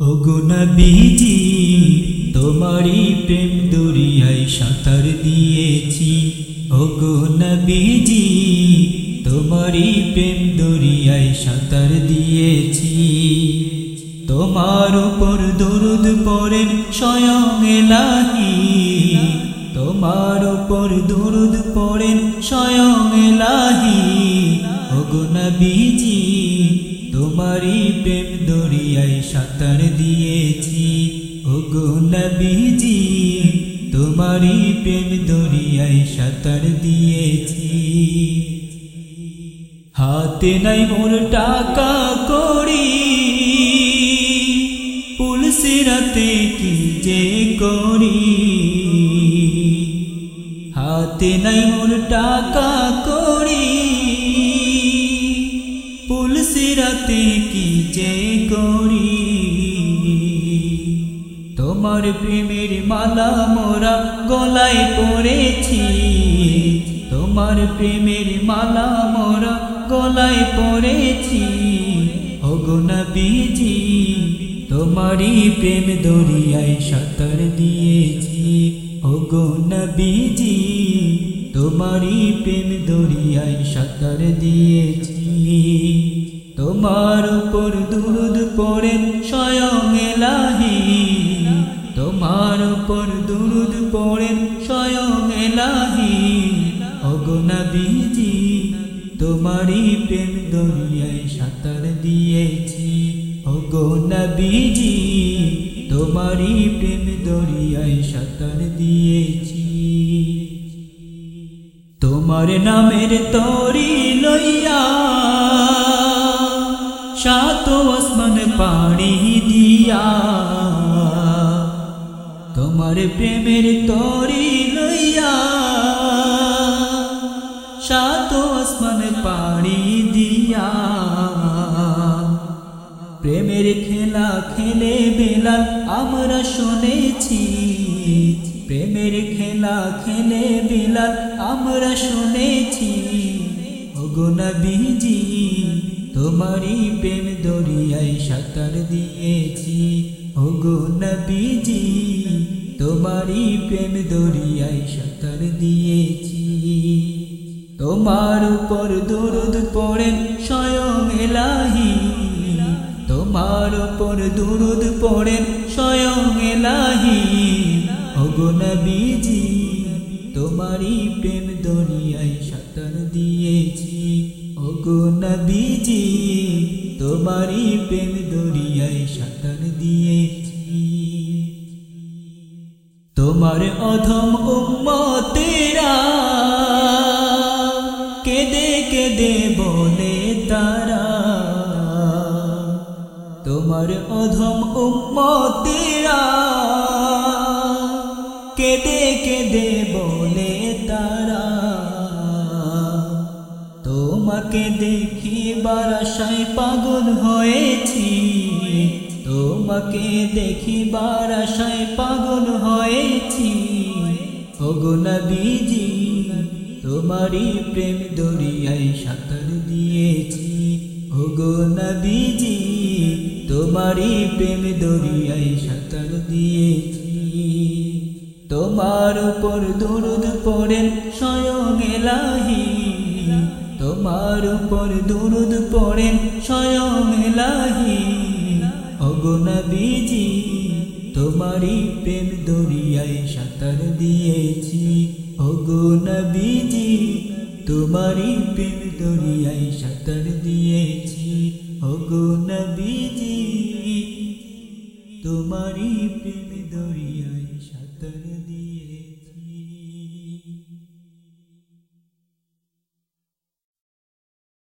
ওগো নবীজি, তোমারই প্রেম দরিয়ায় সাঁতার দিয়েছি। ওগো নবীজি, তোমারই প্রেম দরিয়ায় সাঁতার দিয়েছি। তোমার উপর দরুদ পড়েন স্বয়ং এলাহি। তোমার উপর দরুদ পড়েন স্বয়ং এলাহি। ওগো নবীজি তোমারই প্রেম দরিয়ায় সাঁতার দিয়েছি। ওগো নবীজি, তোমারই প্রেম দরিয়ায় সাঁতার দিয়েছি। হাতে নাই মোর টাকা করি পুলসিরাতে কি যে করি। হাতে নাই মোর টাকা করি যে করি। তোমার প্রেমের মালা মোরা গলায় পড়েছি তোমার প্রেমের মালা মোরা গলায় পড়েছি ওগো নবীজি, তোমারই প্রেম দরিয়ায় সাঁতার দিয়েছি। ওগো নবীজি, তোমারই প্রেম দরিয়ায় সাঁতার দিয়েছি। তোমার উপর দুরুদ পড়েন স্বয়ং এলাহি। তোমার উপর দুরুদ পড়েন স্বয়ং এলাহি। ওগো নবীজি, তোমারই প্রেম দরিয়ায় সাঁতার দিয়েছি। ওগো নবীজি, তোমারই প্রেম দরিয়ায় সাঁতার দিয়েছি। তোমার নামের তরি লইয়া সাত আসমান পাড়ি দিয়া তোমার প্রেমের তরি লইয়া সাত আসমান পাড়ি দিয়া প্রেমের খেলা খেলে বেলাল আমরা শুনেছি প্রেমের খেলা খেলে বেলাল আমরা শুনেছি ওগো নবীজি তোমারই প্রেম দরিয়ায় সাঁতার দিয়েছি। ওগো নবীজি, তোমারই প্রেম দরিয়ায় সাঁতার দিয়েছি। তোমার উপর দরুদ পড়েন স্বয়ং এলাহি। তোমার উপর দুরুদ পড়েন স্বয়ং এলাহি। ওগো নবীজি, তোমারই প্রেম দরিয়ায় সাঁতার দিয়েছি। ওগো নবীজি, তোমারই প্রেম দরিয়ায় সাঁতার দিয়েছি। তোমার অধম উম্মতেরা কেদে কেদে বলে তারা। তোমার অধম উম্মতেরা কেদে কেদে বলে তারা। তোমাকে দেখি বারাসায় পাগল হয়েছি। তোমাকে দেখি বারাসায় পাগল হয়েছি। ওগো নবীজি, তোমারই প্রেম দরিয়ায় সাঁতার দিয়েছি। ওগো নবীজি, তোমারই প্রেম দরিয়ায় সাঁতার দিয়েছি। তোমার উপর দুরুদ পড়েন স্বয়ং এলাহি। তোমার উপর দুরুদ পড়েন, স্বয়ং এলাহি। ওগো বিজি তোমারই প্রেম দরিয়ায় সাঁতার দিয়েছি। ওগো বিজি তোমারই প্রেম দরিয়ায় সাঁতার দিয়েছি। ওগো বিজি তোমারই প্রেম দিয়ে